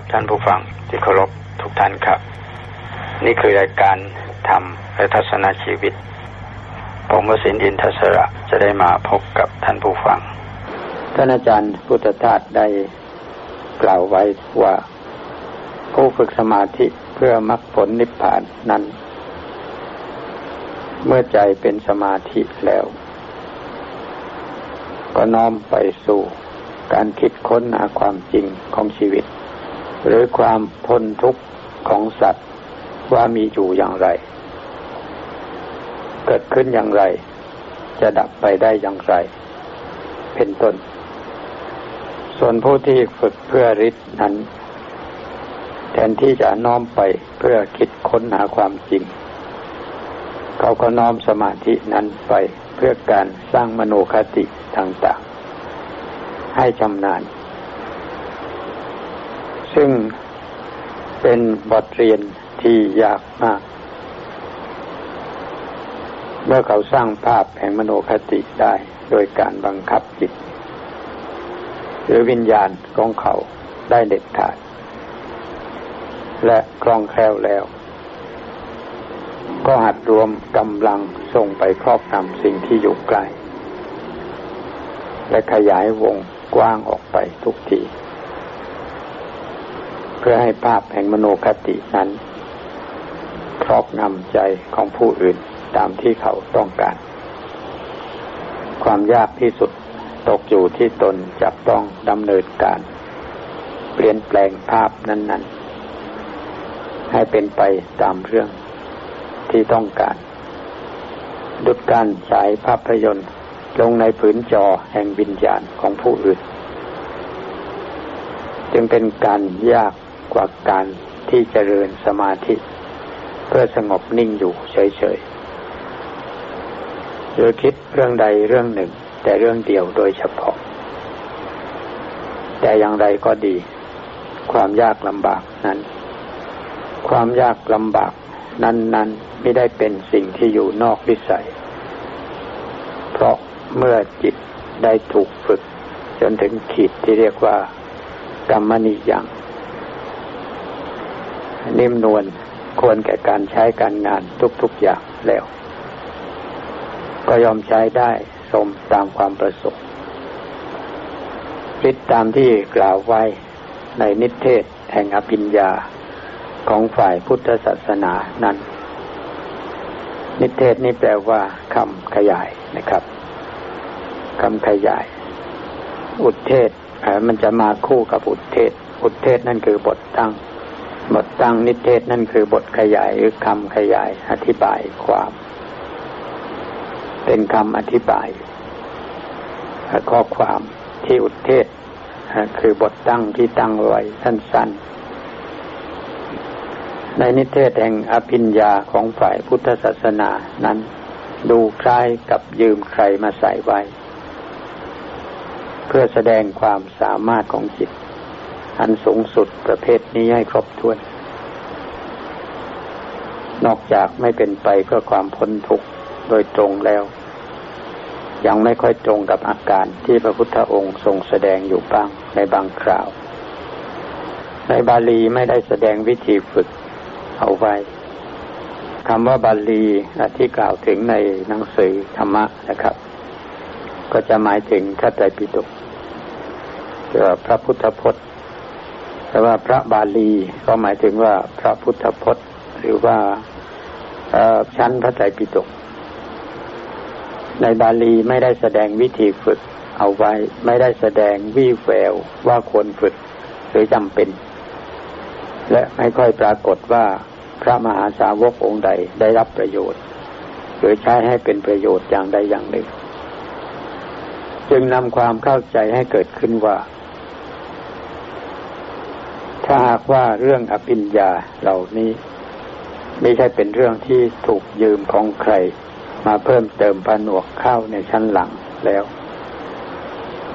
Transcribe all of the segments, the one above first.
วัสดีครับท่านผู้ฟังที่เคารพทุกท่านครับ นี่คือรายการธรรมและทัศนชีวิต ผมวสินอินทศระจะได้มาพบกับท่านผู้ฟัง ท่านอาจารย์พุทธทาสได้กล่าวไว้ว่า ผู้ฝึกสมาธิเพื่อมรรคผลนิพพานนั้น เมื่อใจเป็นสมาธิแล้ว ก็น้อมไปสู่การคิดค้นหาความจริงของชีวิต หรือความพ้นทุกข์ของสัตว์ว่ามีอยู่อย่างไร เกิดขึ้นอย่างไร จะดับไปได้อย่างไร เป็นต้น ส่วนผู้ที่ฝึกเพื่อฤทธิ์นั้น แทนที่จะน้อมไปเพื่อคิดค้นหาความจริง เขาก็น้อมสมาธินั้นไปเพื่อการสร้างมโนคติต่างๆ ให้ชำนาญ ซึ่งเป็นบทเรียนที่ยากมาก เมื่อเขาสร้างภาพแห่งมโนคติได้โดยการบังคับจิต หรือวิญญาณของเขาได้เด็ดขาด และคล่องแคล่วแล้ว ก็หัดรวมกำลังส่งไปครอบงำสิ่งที่อยู่ใกล้และขยายวงกว้างออกไปทุกที เพื่อให้ภาพแห่งมโนคตินั้นครอบงำใจของผู้อื่นตามที่เขาต้องการ ความยากที่สุดตกอยู่ที่ตนจับต้องดำเนินการ เปลี่ยนแปลงภาพนั้น ๆ ให้เป็นไปตามเรื่องที่ต้องการ ดุจการฉายภาพยนตร์ลงในผืนจอแห่งวิญญาณของผู้อื่น จึงเป็นการยาก กว่าการที่จเจริญสมาธิ เพื่อสงบนิ่งอยู่เฉยๆหรือคิดเรื่องใดเรื่องหนึ่ง แต่เรื่องเดียวโดยเฉพาะ แต่อย่างไรก็ดี ความยากลำบากนั้น ความยากลำบากนั้นๆไม่ได้เป็นสิ่งที่อยู่นอกวิสัย เพราะเมื่อจิตได้ถูกฝึก จนถึงขีดที่เรียกว่ากรรมนิยัง นิ่มนวลควรแก่การใช้การงานทุกๆอย่างแล้ว ก็ยอมใช้ได้สมตามความประสงค์ฤทธิตามที่กล่าวไว้ในนิเทศแห่งอภิญญาของฝ่ายพุทธศาสนานั้น นิเทศนี้แปลว่าคำขยายนะครับคำขยาย อุทเทศมันจะมาคู่กับอุทเทศ อุทเทศนั่นคือบทตั้ง บทตั้งนิเทศนั่นคือบทขยายหรือคำขยายอธิบายความ เป็นคำอธิบาย ข้อความที่อุทเทศ คือบทตั้งที่ตั้งไว้สั้น ๆ ในนิเทศแห่งอภิญญาของฝ่ายพุทธศาสนานั้น ดูคล้ายกับยืมใครมาใส่ไว้ เพื่อแสดงความสามารถของจิต อันสูงสุดประเภทนี้ให้ครบถ้วน นอกจากไม่เป็นไปเพื่อความพ้นทุกข์โดยตรงแล้ว ยังไม่ค่อยตรงกับอาการที่พระพุทธองค์ทรงแสดงอยู่บ้างในบางคราว ในบาลีไม่ได้แสดงวิธีฝึกเอาไว้คำว่าบาลีที่กล่าวถึงในหนังสือธรรมะนะครับ ก็จะหมายถึงพระไตรปิฎกพระพุทธพจน์ แต่ว่าพระบาลีก็หมายถึงว่าพระพุทธพจน์ หรือว่าชั้นพระไตรปิฎกในบาลีไม่ได้แสดงวิธีฝึกเอาไว้ ไม่ได้แสดงวี่แววว่าควรฝึกหรือจำเป็น และไม่ค่อยปรากฏว่าพระมหาสาวกองค์ใดได้รับประโยชน์ หรือใช้ให้เป็นประโยชน์อย่างใดอย่างหนึ่ง จึงนำความเข้าใจให้เกิดขึ้นว่า ถ้าหากว่าเรื่องอภิญญาเหล่านี้ ไม่ใช่เป็นเรื่องที่ถูกยืมของใคร มาเพิ่มเติมผนวกเข้าในชั้นหลังแล้ว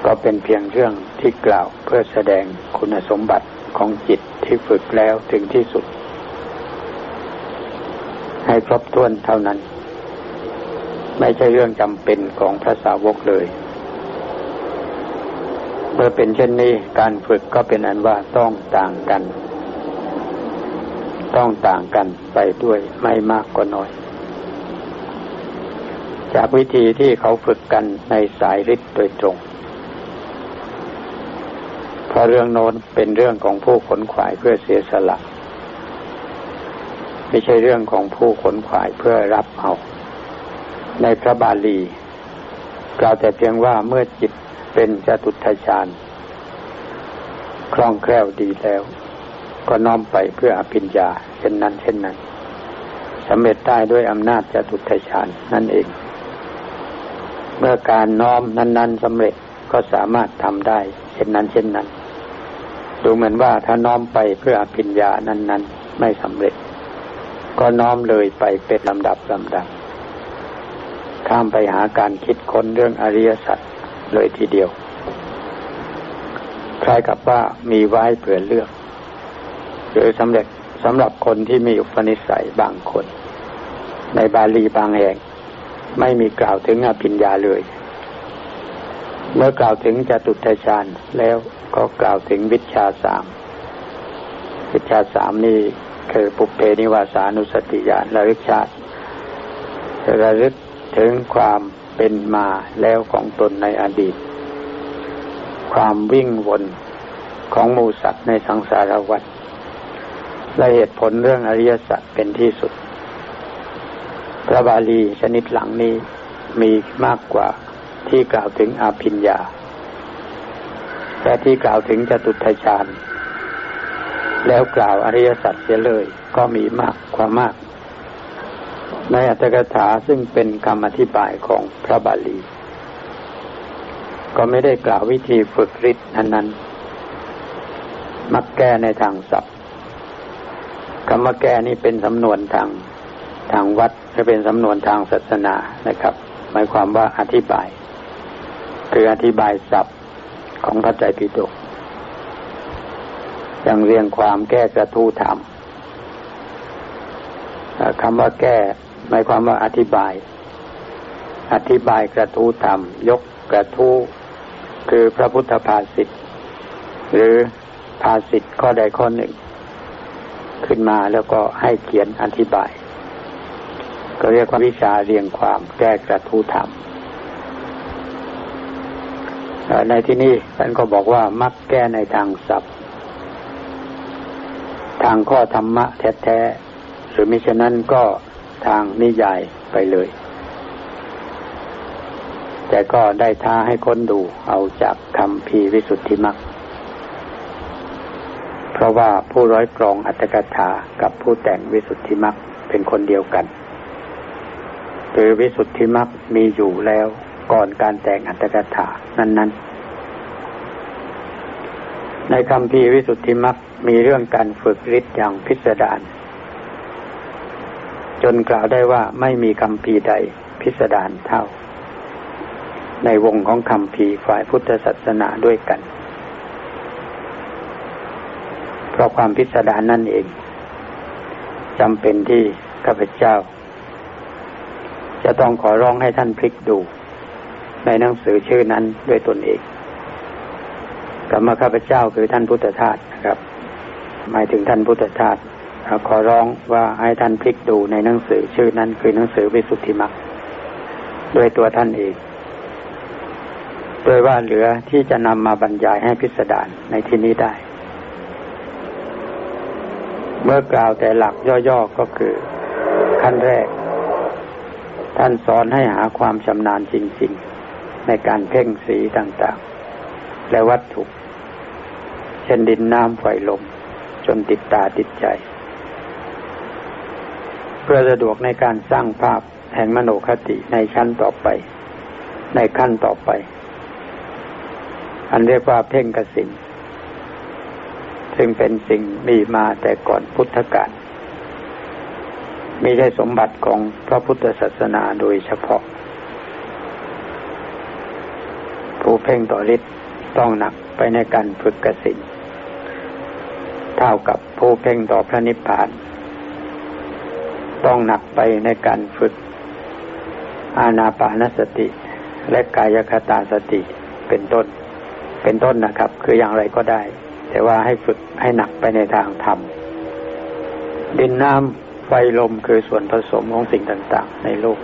ก็เป็นเพียงเรื่องที่กล่าวเพื่อแสดงคุณสมบัติของจิตที่ฝึกแล้วถึงที่สุด ให้ครบถ้วนเท่านั้น ไม่ใช่เรื่องจำเป็นของพระสาวกเลย เมื่อเป็นเช่นนี้การฝึกก็เป็นอันว่าต้องต่างกัน ต้องต่างกันไปด้วยไม่มากก็น้อย จากวิธีที่เขาฝึกกันในสายฤทธิ์โดยตรงเพราะเรื่องโน้นเป็นเรื่องของผู้ขนขวายเพื่อเสียสละไม่ใช่เรื่องของผู้ขนขวายเพื่อรับเอา ในพระบาลีกล่าวแต่เพียงว่าเมื่อจิต เป็นจตุทชานคล่องแคล่วดีแล้ว ก็น้อมไปเพื่ออภิญญาเช่นนั้น เช่นนั้นสำเร็จได้ด้วยอำนาจจตุทชานนั่นเอง เมื่อการน้อมนั้น ๆสำเร็จก็สามารถทำได้ เช่นนั้น เช่นนั้น ดูเหมือนว่าถ้าน้อมไปเพื่ออภิญญานั้น ๆ ไม่สำเร็จ ก็น้อมเลยไปเป็นลำดับลำดับข้ามไปหาการคิดค้นเรื่องอริยสัจ เลยทีเดียว คล้ายกับว่ามีไว้เผื่อเลือก หรือสำเร็จสำหรับคนที่มีอุปนิสัยบางคน ในบาลีบางแห่ง ไม่มีกล่าวถึงอภิญญาเลย เมื่อกล่าวถึงจตุตฌานแล้วก็กล่าวถึงวิชาสามวิชาสามนี่คือปุเพนิวาสานุสติญาณระลึกชาติระลึกถึงความ เป็นมาแล้วของตนในอดีต ความวิ่งวนของมูสัตว์ในสังสารวัฏและเหตุผลเรื่องอริยสัจเป็นที่สุด พระบาลีชนิดหลังนี้มีมากกว่าที่กล่าวถึงอาภิญญาแต่ที่กล่าวถึงจตุทัชานแล้วกล่าวอริยสัจเสียเลยก็มีมากกว่ามาก ในอัตถกถาซึ่งเป็นคำอธิบายของพระบาลี ก็ไม่ได้กล่าววิธีฝึกฤทธิ์นั้นนั้นมักแก้ในทางศัพท์คำว่าแก้นี่เป็นสำนวนทางทางวัดและเป็นสำนวนทางศาสนานะครับ หมายความว่าอธิบาย คืออธิบายศัพท์ของพระใจปิฎกอย่างเรียงความแก้กระทู้ธรรมคำว่าแก้ หมายความว่าอธิบาย อธิบายกระทู้ธรรม ยกกระทู้คือพระพุทธภาษิตหรือภาษิตข้อใดข้อหนึ่ง ขึ้นมาแล้วก็ให้เขียนอธิบาย ก็เรียกว่าวิชาเรียงความแก้กระทู้ธรรมในที่นี้ท่านก็บอกว่ามักแก้ในทางศัพท์ ทางข้อธรรมะแท้ๆหรือมิฉะนั้นก็ ทางนิยายไปเลย แต่ก็ได้ท้าให้ค้นดูเอาจากคำพีวิสุทธิมักเพราะว่าผู้ร้อยกรองอัตถกถากับผู้แต่งวิสุทธิมักเป็นคนเดียวกันหรือวิสุทธิมักมีอยู่แล้วก่อนการแต่งอัตถกถานั้น ๆ ในคำพีวิสุทธิมักมีเรื่องการฝึกฤทธิ์อย่างพิสดาร จนกล่าวได้ว่าไม่มีคำพีใดพิสดารเท่า ในวงของคำพีฝ่ายพุทธศาสนาด้วยกัน เพราะความพิสดารนั่นเองจำเป็นที่ข้าพเจ้า จะต้องขอร้องให้ท่านพลิกดู ในหนังสือชื่อนั้นด้วยตนเองกรรมข้าพเจ้าคือท่านพุทธทาสนะครับ หมายถึงท่านพุทธทาส ขอร้องว่าให้ท่านพลิกดูในหนังสือชื่อนั้นคือหนังสือวิสุทธิมรรคด้วยตัวท่านเองโดยว่าเหลือที่จะนำมาบรรยายให้พิสดารในที่นี้ได้ เมื่อกล่าวแต่หลักย่อๆก็คือ ขั้นแรก ท่านสอนให้หาความชำนาญจริงๆ ในการเพ่งสีต่างๆ และวัตถุ เช่นดินน้ำไฟลมจนติดตาติดใจ เพื่อสะดวกในการสร้างภาพแห่งมโนคติในชั้นต่อไป ในขั้นต่อไป อันเรียกว่าเพ่งกสินซึ่งเป็นสิ่งมีมาแต่ก่อนพุทธกาลม่ใช่สมบัติของพระพุทธศาสนาโดยเฉพาะ ผู้เพ่งต่อฤทธิ์ต้องหนักไปในการฝึกกสินเท่ากับผู้เพ่งต่อพระนิพพาน ต้องหนักไปในการฝึกอาณาปานสติ และกายคตาสติเป็นต้น เป็นต้นนะครับ คืออย่างไรก็ได้ แต่ว่าให้ฝึกให้หนักไปในทางธรรม ดินน้ำไฟลมคือส่วนผสมของสิ่งต่างๆ ในโลก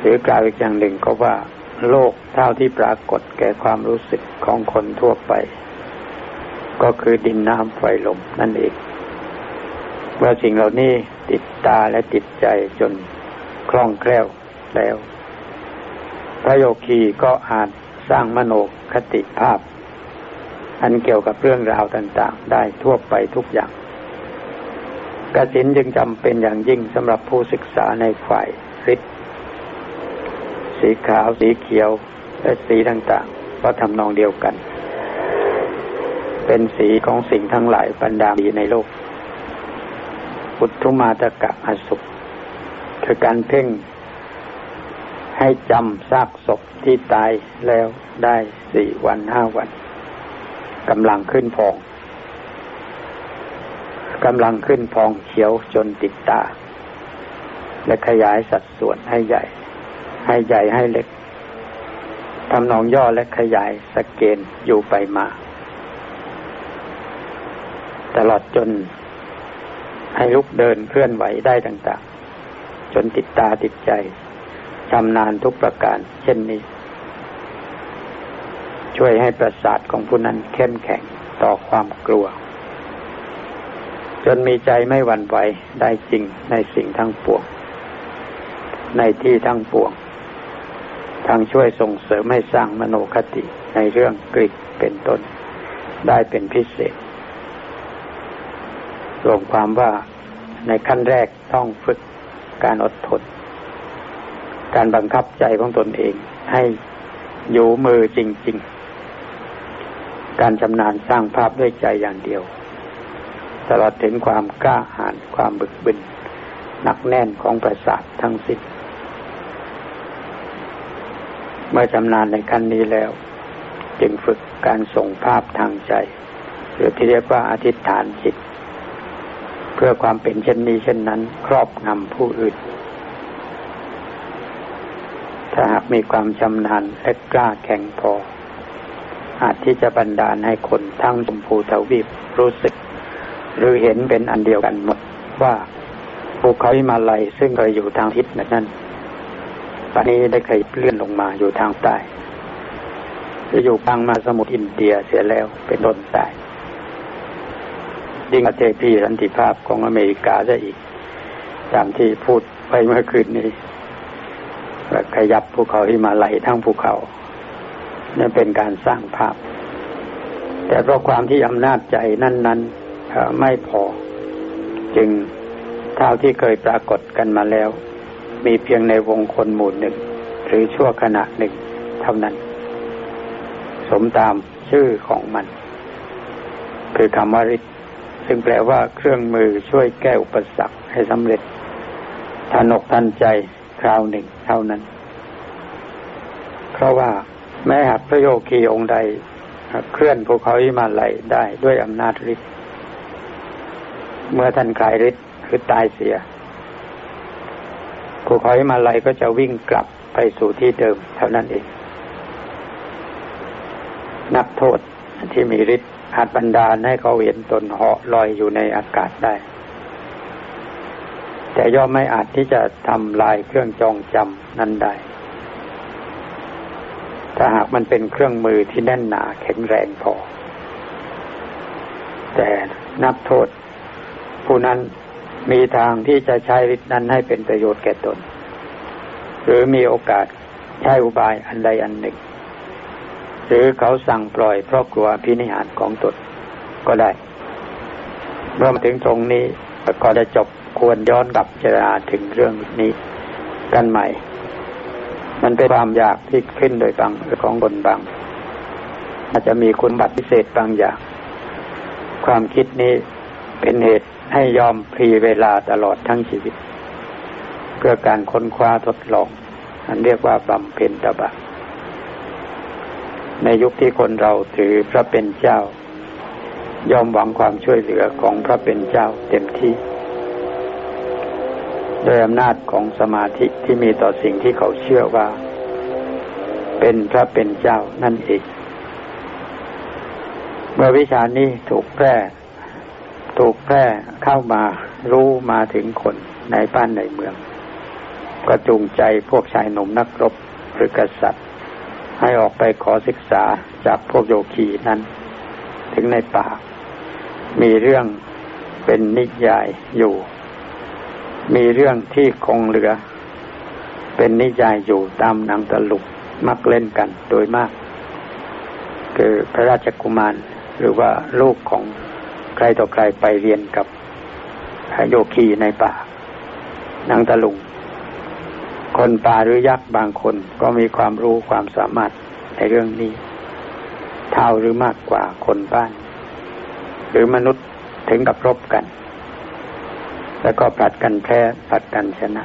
หรือกล่าวอีกอย่างหนึ่งก็ว่าโลกเท่าที่ปรากฏแก่ความรู้สึกของคนทั่วไป ก็คือดินน้ำไฟลมนั่นเองเมื่อสิ่งเหล่านี้ ติดตาและติดใจจนคล่องแคล่วแล้ว พระโยคีก็อาจสร้างมโนคติภาพ อันเกี่ยวกับเรื่องราวต่าง ๆ ได้ทั่วไปทุกอย่างกสินจึงจำเป็นอย่างยิ่งสำหรับผู้ศึกษาในฝ่ายฤทธิ์สีขาวสีเขียวและสีต่างๆ ก็ทำนองเดียวกัน เป็นสีของสิ่งทั้งหลายบรรดาดีในโลก ปุถุมาตกะอสุขคือการเพ่งให้จำซากศพที่ตายแล้วได้สี่วันห้าวันกำลังขึ้นพองกำลังขึ้นพองเขียวจนติดตา และขยายสัดส่วนให้ใหญ่ ให้ใหญ่ให้เล็กทำนองย่อและขยายสเกนอยู่ไปมา ตลอดจน ให้ลุกเดินเคลื่อนไหวได้ต่าง ๆ จนติดตาติดใจชำนาญทุกประการ เช่นนี้ ช่วยให้ประสาทของผู้นั้นเข้มแข็งต่อความกลัว จนมีใจไม่หวั่นไหวได้จริงในสิ่งทั้งปวง ในที่ทั้งปวงทางช่วยส่งเสริมให้สร้างมโนคติในเรื่องกริกเป็นต้น ได้เป็นพิเศษ รวมความว่าในขั้นแรกต้องฝึกการอดทน การบังคับใจของตนเอง ให้อยู่มือจริง ๆ การชำนาญสร้างภาพด้วยใจอย่างเดียว ตลอดถึงความกล้าหาญความบึกบึนหนักแน่นของประสาททั้งสิ้นเมื่อชำนาญในขั้นนี้แล้ว จึงฝึกการส่งภาพทางใจ หรือที่เรียกว่าอธิษฐานจิต เพื่อความเป็นเช่นนี้เช่นนั้น ครอบงำผู้อื่น ถ้าหากมีความชำนาญและกล้าแข็งพอ อาจที่จะบันดาลให้คนทั้งชมพูทวีปรู้สึก หรือเห็นเป็นอันเดียวกันหมดว่าภูเขาหิมาลัยซึ่งเคยอยู่ทางทิศนั้นตอนนี้ได้เคยเลื่อนลงมาอยู่ทางใต้จะอยู่กลางมาสมุทรอินเดียเสียแล้วเป็นต้นใต้ ยิ่งประเทศที่สันติภาพของอเมริกาซะอีก ตามที่พูดไปเมื่อคืนนี้ขยับภูเขาที่มาไหลทั้งภูเขานี่เป็นการสร้างภาพ แต่เพราะความที่อำนาจใจนั้นๆไม่พอ จึงเท่าที่เคยปรากฏกันมาแล้ว มีเพียงในวงคนหมู่หนึ่ง หรือชั่วขณะหนึ่งเท่านั้น สมตามชื่อของมัน คือคำว่าฤทธิ ซึ่งแปลว่าเครื่องมือช่วยแก้อุปสรรคให้สำเร็จทันอกทันใจคราวหนึ่งเท่านั้น เพราะว่าแม้หากพระโยคีองค์ใดเคลื่อนภูเขาอิมาลัยได้ด้วยอำนาจฤทธิ์เมื่อท่านคลายฤทธิ์คือตายเสียภูเขาอิมาลัยก็จะวิ่งกลับไปสู่ที่เดิมเท่านั้นเอง นักโทษที่มีฤทธิ์ อาจบันดาลให้เขาเห็นตนเหาะลอยอยู่ในอากาศได้ แต่ย่อมไม่อาจที่จะทำลายเครื่องจองจำนั้นได้ ถ้าหากมันเป็นเครื่องมือที่แน่นหนาแข็งแรงพอ แต่นักโทษ ผู้นั้นมีทางที่จะใช้ฤทธิ์นั้นให้เป็นประโยชน์แก่ตน หรือมีโอกาสใช้อุบายอันใดอันหนึ่ง หรือเขาสั่งปล่อยเพราะกลัวพินิหารของตนก็ได้ เมื่อมาถึงตรงนี้ก็จะจบควรย้อนกลับเจราถึงเรื่องนี้กันใหม่ มันเป็นความอยากที่ขึ้นโดยบางของบนบาง อาจจะมีคุณบัตรพิเศษบางอย่าง ความคิดนี้เป็นเหตุให้ยอมพรีเวลาตลอดทั้งชีวิต เพื่อการค้นคว้าทดลอง อันเรียกว่าบำเพ็ญตบะ ในยุคที่คนเราถือพระเป็นเจ้า ยอมหวังความช่วยเหลือของพระเป็นเจ้าเต็มที่โดยอำนาจของสมาธิที่มีต่อสิ่งที่เขาเชื่อว่า เป็นพระเป็นเจ้านั่นเองเมื่อวิชานี้ถูกแพร่ ถูกแพร่เข้ามารู้มาถึงคนในบ้านในเมือง ก็จูงใจพวกชายหนุ่มนักรบหรือกษัตริย์ ให้ออกไปขอศึกษาจากพวกโยคีนั้น ถึงในป่า มีเรื่องเป็นนิยายอยู่ มีเรื่องที่คงเหลือ เป็นนิยายอยู่ตามหนังตลุกมักเล่นกันโดยมาก คือพระราชกุมารหรือว่าลูกของใครต่อใครไปเรียนกับโยคีในป่านังตะลุง คนป่าหรือยักษ์บางคนก็มีความรู้ความสามารถในเรื่องนี้ เท่าหรือมากกว่าคนบ้าน หรือมนุษย์ถึงกับรบกัน แล้วก็ปัดกันแพ้ปัดกันชนะ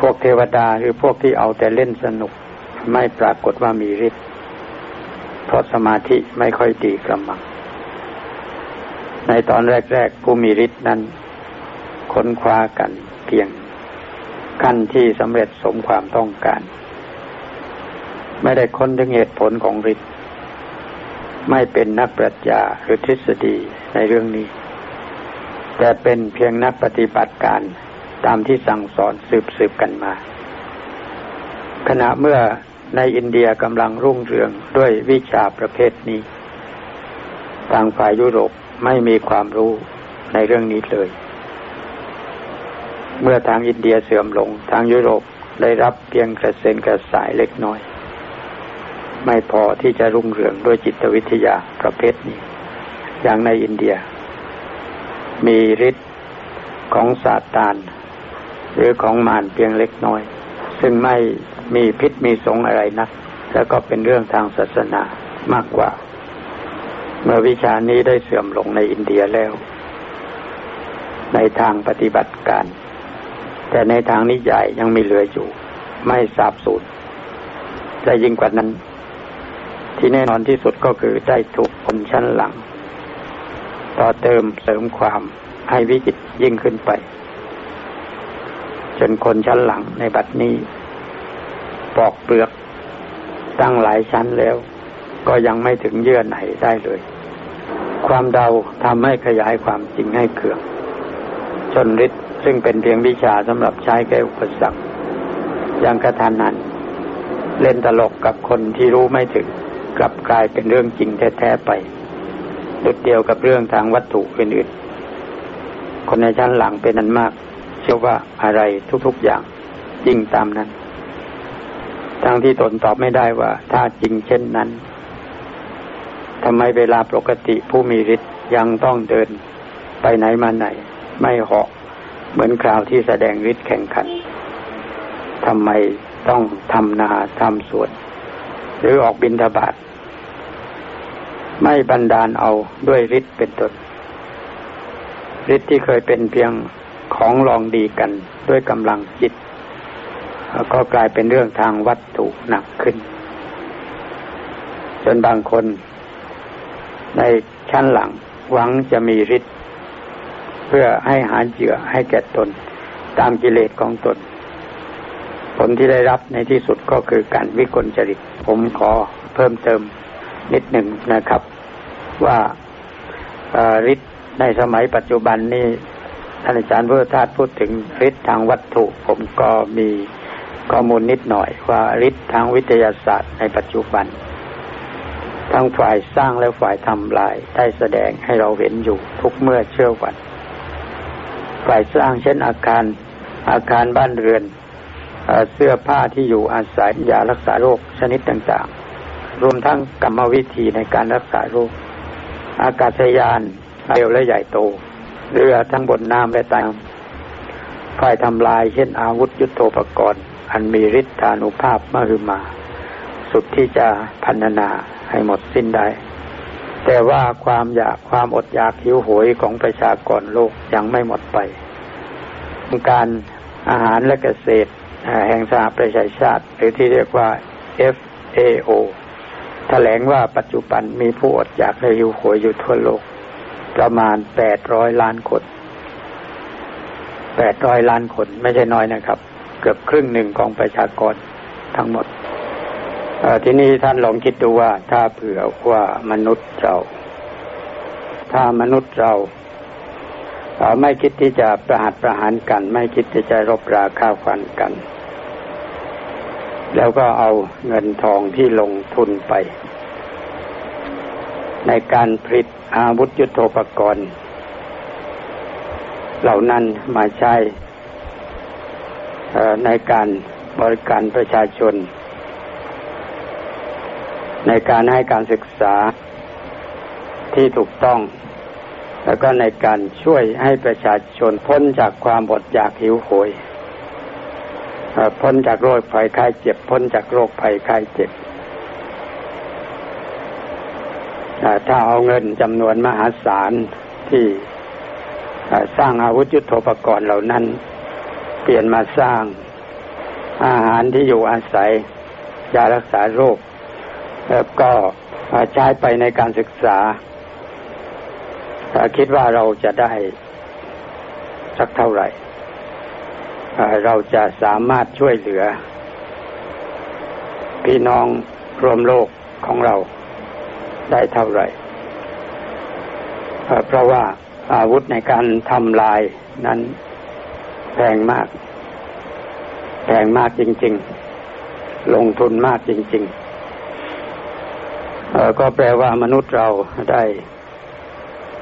พวกเทวดาหรือพวกที่เอาแต่เล่นสนุกไม่ปรากฏว่ามีฤทธิ์เพราะสมาธิไม่ค่อยดีกระมัง ในตอนแรก ๆ ผู้มีฤทธิ์นั้นค้นคว้ากันเพียง ขั้นที่สำเร็จสมความต้องการ ไม่ได้ค้นถึงเหตุผลของฤทธิ์ไม่เป็นนักปรัชญาหรือทฤษฎีในเรื่องนี้ แต่เป็นเพียงนักปฏิบัติการตามที่สั่งสอนสืบสืบกันมา ขณะเมื่อในอินเดียกำลังรุ่งเรืองด้วยวิชาประเภทนี้ ทางฝ่ายยุโรปไม่มีความรู้ในเรื่องนี้เลย เมื่อทางอินเดียเสื่อมลง ทางยุโรปได้รับเพียงกระเซ็นกระสายเล็กน้อย ไม่พอที่จะรุ่งเรืองด้วยจิตวิทยาประเภทนี้ อย่างในอินเดีย มีฤทธิ์ของซาตาน หรือของมารเพียงเล็กน้อย ซึ่งไม่มีพิษมีสงอะไรนัก แล้วก็เป็นเรื่องทางศาสนามากกว่า เมื่อวิชานี้ได้เสื่อมลงในอินเดียแล้ว ในทางปฏิบัติการ แต่ในทางนิยายยังมีเหลืออยู่ ไม่สาบสูญและยิ่งกว่านั้น ที่แน่นอนที่สุดก็คือได้ถูกคนชั้นหลัง ต่อเติมเสริมความให้วิจิตยิ่งขึ้นไป จนคนชั้นหลังในบัดนี้ ปอกเปลือกตั้งหลายชั้นแล้ว ก็ยังไม่ถึงเยื่อไหนได้เลย ความเดาทำให้ขยายความจริงให้เขื่องจนฤทธิ์ ซึ่งเป็นเพียงวิชาสำหรับใช้แก้อุปสรรคยังกระทันหันเล่นตลกกับคนที่รู้ไม่ถึงกลับกลายเป็นเรื่องจริงแท้ๆไปดุดเดียวกับเรื่องทางวัตถุอื่นๆคนในชั้นหลังเป็นนั้นมาก เชื่อว่าอะไรทุกๆอย่างจริงตามนั้นทั้งที่ตนตอบไม่ได้ว่า ถ้าจริงเช่นนั้นทำไมเวลาปกติผู้มีฤทธิ์ยังต้องเดินไปไหนมาไหน ไม่เหาะ เหมือนคราวที่แสดงฤทธิ์แข่งขันทำไมต้องทำนาทำสวนหรือออกบินทบาทไม่บันดาลเอาด้วยฤทธิ์เป็นต้นฤทธิ์ที่เคยเป็นเพียงของลองดีกันด้วยกำลังจิต ก็กลายเป็นเรื่องทางวัตถุหนักขึ้น จนบางคนในชั้นหลังหวังจะมีฤทธิ์ เพื่อให้หาเหยื่อให้แก่ตน ตามกิเลสของตน ผลที่ได้รับในที่สุดก็คือการวิกลจริต ผมขอเพิ่มเติมนิดหนึ่งนะครับ ว่าฤทธิ์ในสมัยปัจจุบันนี้ท่านอาจารย์เวอร์ธาตุพูดถึงฤทธิ์ทางวัตถุ ผมก็มีข้อมูลนิดหน่อยว่าฤทธิ์ทางวิทยาศาสตร์ในปัจจุบัน ทั้งฝ่ายสร้างและฝ่ายทำลายได้แสดงให้เราเห็นอยู่ทุกเมื่อเชื่อวัน ฝ่ายสร้างเช่นอาคารอาคารบ้านเรือนเสื้อผ้าที่อยู่อาศัยยารักษาโรคชนิดต่างๆ รวมทั้งกรรมวิธีในการรักษาโรค อากาศยานเร็วและใหญ่โต เรือทั้งบนน้ำและใต้ฝ่ายทำลายเช่นอาวุธยุโทโธปกรณ์ อันมีฤทธานุภาพมหึมา สุดที่จะพันนาให้หมดสิ้นได้ แต่ว่าความอยากความอดอยากหิวโหยของประชากรโลกยังไม่หมดไป การอาหารและเกษตรแห่งสหประชาชาติ หรือที่เรียกว่า FAO แถลงว่าปัจจุบันมีผู้อดอยากและหิวโหยอยู่ทั่วโลก ประมาณแปดร้อยล้านคนแปดร้อยล้านคนไม่ใช่น้อยนะครับ เกือบครึ่งหนึ่งของประชากรทั้งหมด ทีนี้ท่านลองคิดดูว่า ถ้าเผื่อว่ามนุษย์เรา ถ้ามนุษย์เราไม่คิดที่จะประหัตประหารกัน ไม่คิดที่จะรบราฆ่าฟันกัน แล้วก็เอาเงินทองที่ลงทุนไป ในการผลิตอาวุธยุโทโธปกรณ์ เหล่านั้นมาใช้ในการบริการประชาชน ในการให้การศึกษาที่ถูกต้อง แล้วก็ในการช่วยให้ประชาชนพ้นจากความอดอยากหิวโหยพ้นจากโรคภัยไข้เจ็บ พ้นจากโรคภัยไข้เจ็บถ้าเอาเงินจำนวนมหาศาลที่สร้างอาวุธยุโทโธปกรณ์เหล่านั้น เปลี่ยนมาสร้างอาหารที่อยู่อาศัยยารักษาโรค แล้วก็ใช้ไปในการศึกษา คิดว่าเราจะได้สักเท่าไหร่ เราจะสามารถช่วยเหลือ พี่น้องรวมโลกของเราได้เท่าไหร่ เพราะว่าอาวุธในการทำลายนั้นแพงมาก แพงมากจริง ๆ ลงทุนมากจริง ๆ ก็แปลว่ามนุษย์เราได้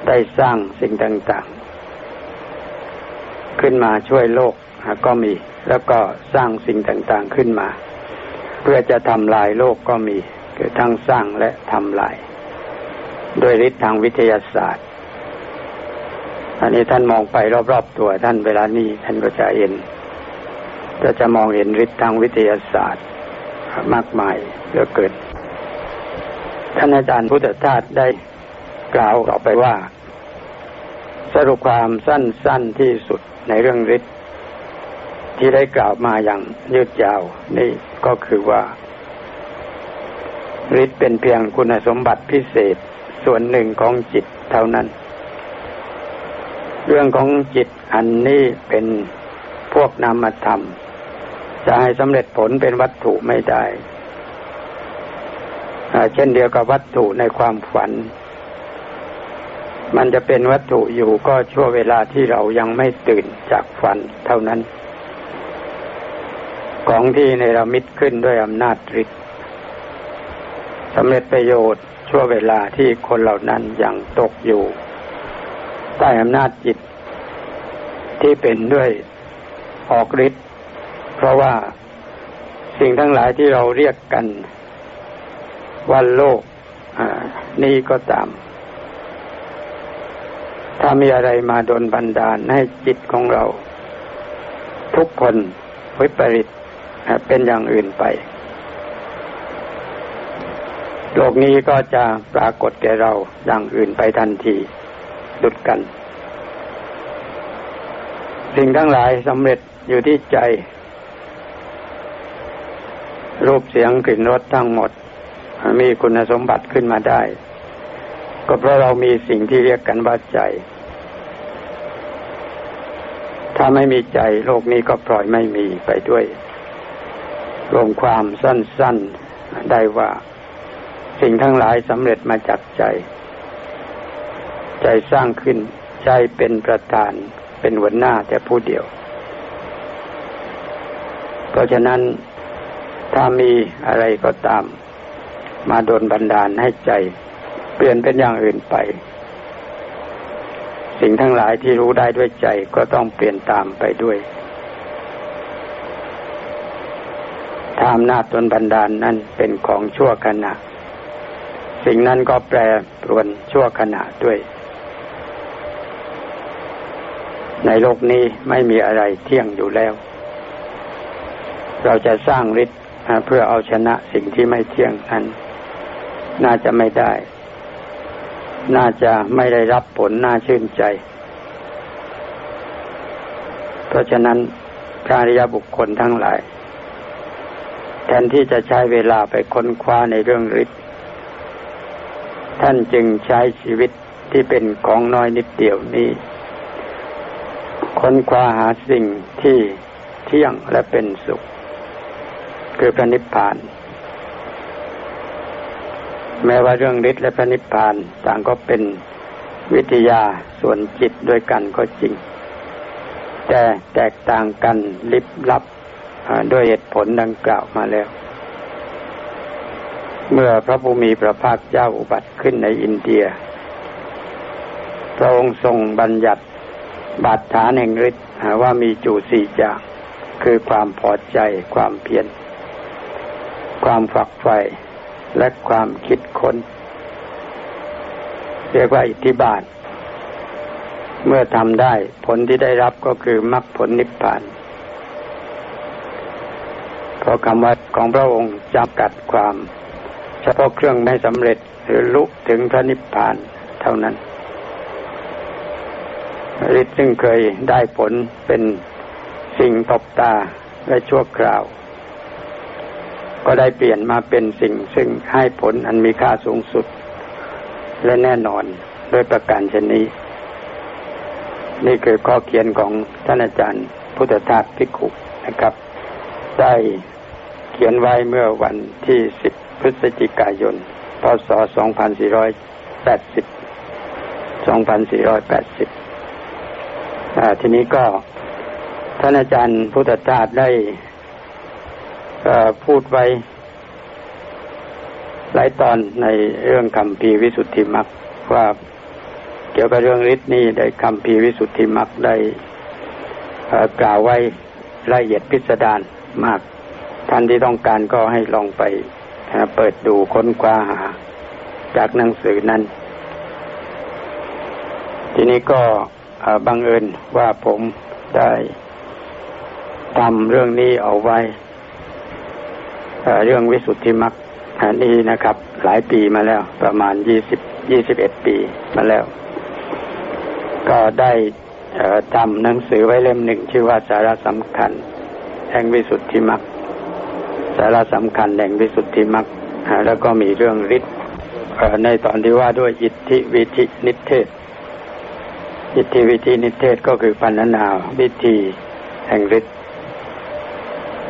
ได้สร้างสิ่งต่างๆ ขึ้นมาช่วยโลกก็มี แล้วก็สร้างสิ่งต่างๆขึ้นมา เพื่อจะทำลายโลกก็มี คือทั้งสร้างและทำลาย โดยฤทธิ์ทางวิทยาศาสตร์ อันนี้ท่านมองไปรอบๆตัวท่านเวลานี้ท่านก็จะเห็นก็จะมองเห็นฤทธิ์ทางวิทยาศาสตร์มากมายเหลือเกิน ท่านอาจารย์พุทธทาสได้กล่าวออไปว่า สรุปความสั้นๆที่สุดในเรื่องฤทธิ์ที่ได้กล่าวมาอย่างยืดยาว นี่ก็คือว่าฤทธิ์เป็นเพียงคุณสมบัติพิเศษส่วนหนึ่งของจิตเท่านั้น เรื่องของจิตอันนี้เป็นพวกนามธรรม จะให้สำเร็จผลเป็นวัตถุไม่ได้ เช่นเดียวกับวัตถุในความฝัน มันจะเป็นวัตถุอยู่ก็ชั่วเวลาที่เรายังไม่ตื่นจากฝันเท่านั้น ของที่ในรามิตขึ้นด้วยอำนาจฤทธิ์สำเร็จประโยชน์ชั่วเวลาที่คนเหล่านั้นยังตกอยู่ ใต้อำนาจจิตที่เป็นด้วยออกฤทธิ์เพราะว่าสิ่งทั้งหลายที่เราเรียกกัน ว่าโลกนี่ก็ตาม ถ้ามีอะไรมาโดนบันดาลให้จิตของเรา ทุกคนวิปริตเป็นอย่างอื่นไป โลกนี้ก็จะปรากฏแก่เราอย่างอื่นไปทันทีดุดกัน สิ่งทั้งหลายสำเร็จอยู่ที่ใจ รูปเสียงกลิ่นรสทั้งหมด มีคุณสมบัติขึ้นมาได้ ก็เพราะเรามีสิ่งที่เรียกกันว่าใจ ถ้าไม่มีใจโลกนี้ก็ปล่อยไม่มีไปด้วย รวมความสั้นๆได้ว่า สิ่งทั้งหลายสำเร็จมาจากใจ ใจสร้างขึ้น ใจเป็นประธาน เป็นหัวหน้าแต่ผู้เดียว เพราะฉะนั้นถ้ามีอะไรก็ตาม มาโดนบันดาลให้ใจ เปลี่ยนเป็นอย่างอื่นไป สิ่งทั้งหลายที่รู้ได้ด้วยใจก็ต้องเปลี่ยนตามไปด้วยถ้าอำนาจตนบันดาลนั้นเป็นของชั่วขณะ สิ่งนั้นก็แปรปรวนชั่วขณะด้วย ในโลกนี้ไม่มีอะไรเที่ยงอยู่แล้ว เราจะสร้างฤทธิ์เพื่อเอาชนะสิ่งที่ไม่เที่ยงนั้น น่าจะไม่ได้ น่าจะไม่ได้รับผลน่าชื่นใจ เพราะฉะนั้นพระริยบุคคลทั้งหลาย แทนที่จะใช้เวลาไปค้นคว้าในเรื่องฤทธิ์ท่านจึงใช้ชีวิตที่เป็นของน้อยนิดเดียวนี้ ค้นคว้าหาสิ่งที่เที่ยงและเป็นสุข คือพระนิพพาน แม้ว่าเรื่องฤทธิ์และพระนิพพานต่างก็เป็นวิทยาส่วนจิตด้วยกันก็จริง แต่แตกต่างกันลิบลับด้วยเหตุผลดังกล่าวมาแล้ว เมื่อพระภูมิพระภาคเจ้าอุบัติขึ้นในอินเดีย พระองค์ทรงบัญญัติบาดฐานแห่งฤทธิ์ว่ามีจูสี่อย่างคือความพอใจความเพียรความฝักใฝ่ และความคิดค้น เรียกว่าอิทธิบาท เมื่อทำได้ผลที่ได้รับก็คือมรรคผลนิพพานเพราะคำว่าของพระองค์จำกัดความ เฉพาะเครื่องไม่สำเร็จหรือลุถึงพระนิพพานเท่านั้นฤทธิ์ซึ่งเคยได้ผลเป็นสิ่งตบตาและชั่วคราว ก็ได้เปลี่ยนมาเป็นสิ่งซึ่งให้ผลอันมีค่าสูงสุด และแน่นอนด้วยประการชนนี้ นี่คือข้อเขียนของท่านอาจารย์พุทธทาสพิกุนะครับ ได้เขียนไว้เมื่อวันที่ 10 พฤศจิกายน พศ 2480 2480 ทีนี้ก็ท่านอาจารย์พุทธทาสได้ พูดไว้หลายตอนในเรื่องคำพีวิสุทธิมรรคว่าเกี่ยวกับเรื่องฤทธิ์นี้ได้คำพีวิสุทธิมรรคได้กล่าวไว้ละเอียดพิสดารมาก ท่านที่ต้องการก็ให้ลองไปเปิดดูค้นคว้าหา จากหนังสือนั้น ทีนี้ก็บังเอิญว่าผมได้ทำเรื่องนี้เอาไว้ เรื่องวิสุทธิมรรคนี้นะครับ หลายปีมาแล้ว ประมาณยี่สิบยี่สิบเอ็ดปีมาแล้ว ก็ได้ทำหนังสือไว้เล่มหนึ่งชื่อว่าสาระสำคัญ แห่งวิสุทธิมรรคสาระสำคัญแห่งวิสุทธิมรรคแล้วก็มีเรื่องฤทธิ์ในตอนที่ว่าด้วยอิทธิวิธินิเทศ อิทธิวิธีนิเทศก็คือพันนาวิธีแห่งฤทธิ์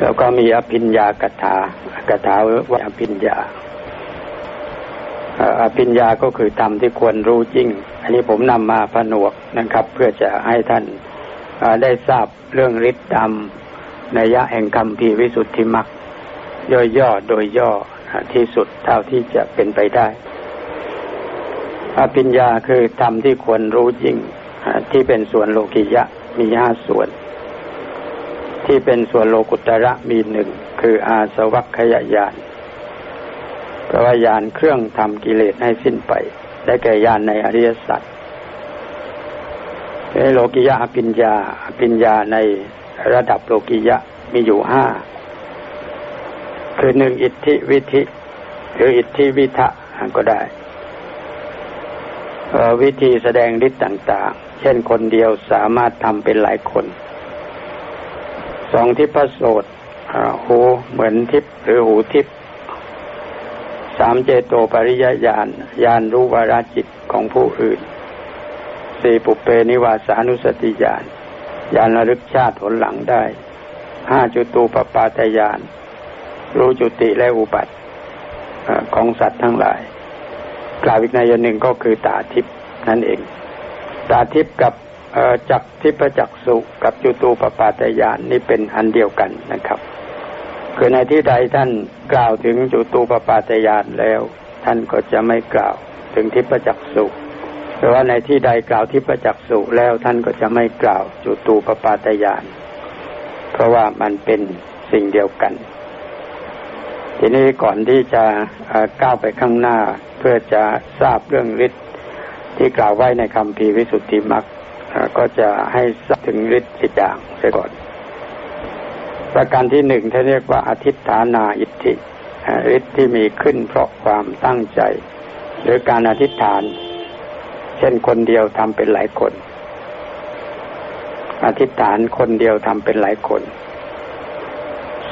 แล้วก็มีอภิญญากถากถาว่าอภิญญาอภิญญาก็คือธรรมที่ควรรู้จริง อันนี้ผมนำมาผนวกนะครับ เพื่อจะให้ท่านได้ทราบเรื่องฤทธิ์ธรรมในยะแห่งคำพีวิสุทธิมักย่อๆโดยย่อที่สุดเท่าที่จะเป็นไปได้ อภิญญาคือธรรมที่ควรรู้จริงที่เป็นส่วนโลกิยะมีห้าส่วน ที่เป็นส่วนโลกุตระมีหนึ่งคืออาสวัคขยายานแปลว่ายานเครื่องทำกิเลสให้สิ้นไป ได้แก่ยานในอริยสัจโลกิยะอภิญญาอภิญญาในระดับโลกิยะมีอยู่ห้าคือหนึ่งอิทธิวิธิ หรืออิทธิวิทะก็ได้ วิธีแสดงฤทธิ์ต่าง ๆ เช่นคนเดียวสามารถทำเป็นหลายคน สองทิพโสดหูเหมือนทิพหรือหูทิพสามเจโตปริยญาณญาณรู้วาราจิตของผู้อื่นสี่ปุเปนิวาสานุสติญาณญาณระลึกชาติผลหลังได้ห้าจุตูปปาตญาณรู้จุติและอุบัติของสัตว์ทั้งหลาย กล่าวอีกในยนหนึ่งก็คือตาทิพนั่นเอง ตาทิพกับ จักทิพจักสุกับจุตูปปาตยานนี่เป็นอันเดียวกันนะครับ คือในที่ใดท่านกล่าวถึงจุตูปปาตยานแล้ว ท่านก็จะไม่กล่าวถึงทิพจักสุเพราะว่าในที่ใดกล่าวทิพจักสุแล้วท่านก็จะไม่กล่าวจุตูปปาตยาน เพราะว่ามันเป็นสิ่งเดียวกัน ทีนี้ก่อนที่จะก้าวไปข้างหน้าเพื่อจะทราบเรื่องฤทธิ์ที่กล่าวไว้ในคำพีวิสุทธิมรรค ก็จะให้ทราบถึงฤทธิ์สิอย่างเสียก่อน ประการที่หนึ่งท่าเรียกว่าอธิฐานาอิทธิฤทธิ์ที่มีขึ้นเพราะความตั้งใจ หรือการอธิษฐาน เช่นคนเดียวทำเป็นหลายคน อธิษฐานคนเดียวทำเป็นหลายคน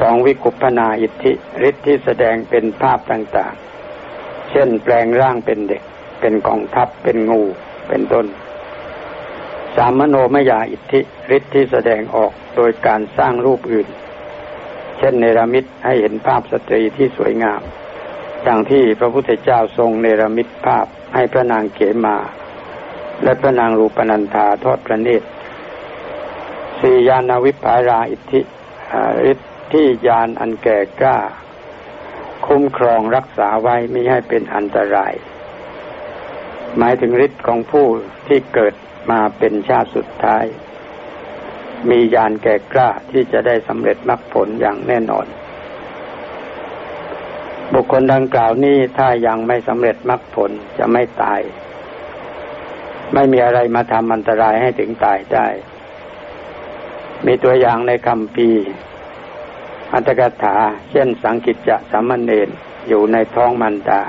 สองวิกุปนาอิทธิฤทธิ์ที่แสดงเป็นภาพต่าง ๆ เช่นแปลงร่างเป็นเด็ก เป็นกองทัพเป็นงูเป็นต้น สามโนมยาอิทธิฤทธิ์ที่แสดงออกโดยการสร้างรูปอื่น เช่นเนรมิตให้เห็นภาพสตรีที่สวยงาม ดังที่พระพุทธเจ้าทรงเนรมิตภาพให้พระนางเขมา และพระนางรูปนันธาทอดพระเนตรสี่ยานาวิปาราอิทธิฤทธิที่ยานอันแก่กล้า คุ้มครองรักษาไว้ไม่ให้เป็นอันตราย หมายถึงฤทธิ์ของผู้ที่เกิด มาเป็นชาติสุดท้าย มียานแก่กล้าที่จะได้สำเร็จมรรคผลอย่างแน่นอน บุคคลดังกล่าวนี้ถ้ายังไม่สำเร็จมรรคผลจะไม่ตาย ไม่มีอะไรมาทำอันตรายให้ถึงตายได้ มีตัวอย่างในคำพีอัตถกถา เช่นสังกิจจะสามเณรอยู่ในท้องมันดา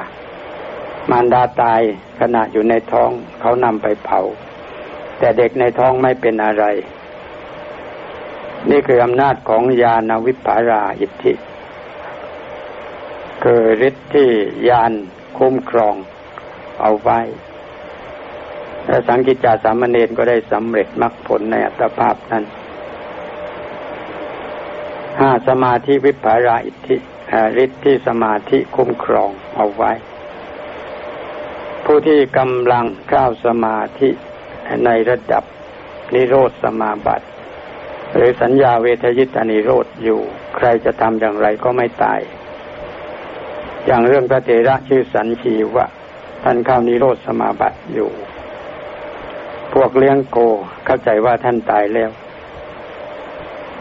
มันดาตายขณะอยู่ในท้องเขานำไปเผา แต่เด็กในท้องไม่เป็นอะไร นี่คืออำนาจของญาณวิปาราอิทธิ คือฤทธิ์ที่ญาณคุ้มครองเอาไว้และสังกิจจาสามเณรก็ได้สำเร็จมรรคผลในอัตภาพนั้นห้าสมาธิวิปาราอิทธิฤทธิ์ที่สมาธิคุ้มครองเอาไว้ ผู้ที่กำลังเข้าสมาธิ ในระดับนิโรธสมาบัติหรือสัญญาเวทยิตานิโรธอยู่ ใครจะทำอย่างไรก็ไม่ตาย อย่างเรื่องพระเถระชื่อสันชีวะท่านเข้านิโรธสมาบัติอยู่ พวกเลี้ยงโกเข้าใจว่าท่านตายแล้ว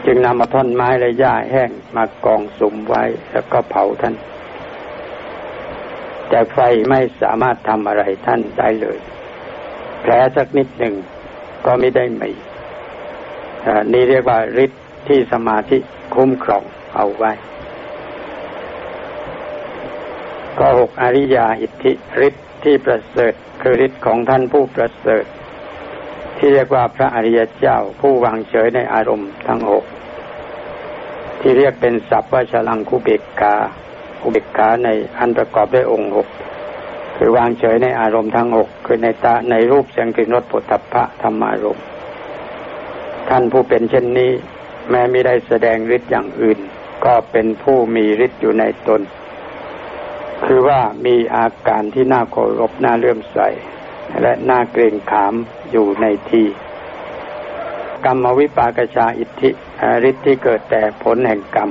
จึงนำมาท่อนไม้และหญ้าแห้งมากองสุมไว้แล้วก็เผาท่าน แต่ไฟไม่สามารถทำอะไรท่านได้เลย แผลสักนิดหนึ่งก็ไม่ได้มีนี่เรียกว่าฤทธิ์ที่สมาธิคุ้มครองเอาไว้ ก็หกอริยาอิทธิฤทธิ์ที่ประเสริฐคือฤทธิ์ของท่านผู้ประเสริฐ ที่เรียกว่าพระอริยเจ้าผู้วางเฉยในอารมณ์ทั้งหกที่เรียกเป็นศัพท์ว่าฉลังคุเบกกาคุเบกกาในอันประกอบด้วยองค์หก คือวางเฉยในอารมณ์ทั้งหกคือในตาในรูปเสียงกลิ่นรสปุถะพะธรรมารมณ์ท่านผู้เป็นเช่นนี้ แม้ไม่ได้แสดงฤทธิ์อย่างอื่น ก็เป็นผู้มีฤทธิ์อยู่ในตน คือว่ามีอาการที่น่าเคารพน่าเลื่อมใส และน่าเกรงขามอยู่ในทีกรรมวิปากชาอิทธิฤทธิ์ที่เกิดแต่ผลแห่งกรรม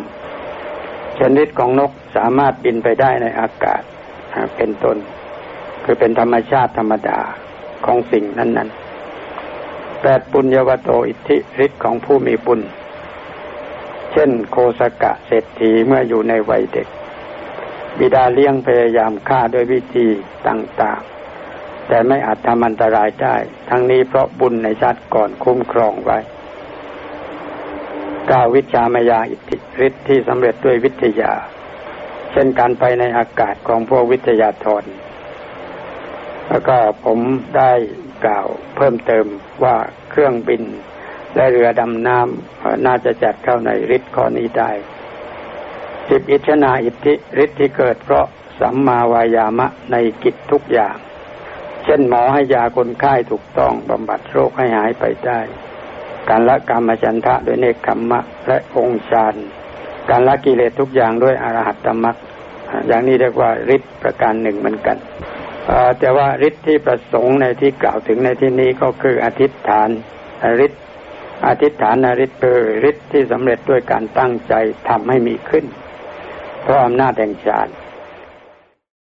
ชนิดของนกสามารถบินไปได้ในอากาศเป็นต้น คือเป็นธรรมชาติธรรมดาของสิ่งนั้นๆแปดปุญญวโตอิทธิฤทธิ์ของผู้มีบุญ เช่นโคสกะเศรษฐีเมื่ออยู่ในวัยเด็ก บิดาเลี้ยงพยายามฆ่าด้วยวิธีต่างๆ แต่ไม่อาจทำอันตรายได้ ทั้งนี้เพราะบุญในชาติก่อนคุ้มครองไว้ก้าวิชามายาอิทธิฤทธิ์ที่สำเร็จด้วยวิทยา เช่นการไปในอากาศของพวกวิทยาธร แล้วก็ผมได้กล่าวเพิ่มเติมว่าเครื่องบินและเรือดำน้ำน่าจะจัดเข้าในฤทธิ์ข้อนี้ได้สิบอิชนาอิทธิฤทธิ์ที่เกิดเพราะสัมมาวายามะในกิจทุกอย่าง เช่นหมอให้ยาคนไข้ถูกต้องบำบัดโรคให้หายไปได้ การละกรรมฉันทะด้วยเนคขมมะและองค์ฌานการละกิเลสทุกอย่างด้วยอรหัตตมรรคอย่างนี้เรียกว่าฤทธิ์ประการหนึ่งเหมือนกัน แต่ว่าฤทธิ์ที่ประสงค์ในที่กล่าวถึงในที่นี้ก็คืออธิษฐานฤทธิ์อธิษฐานฤทธิ์คือฤทธิ์ที่สำเร็จด้วยการตั้งใจทำให้มีขึ้น เพราะอำนาจแห่งฌาน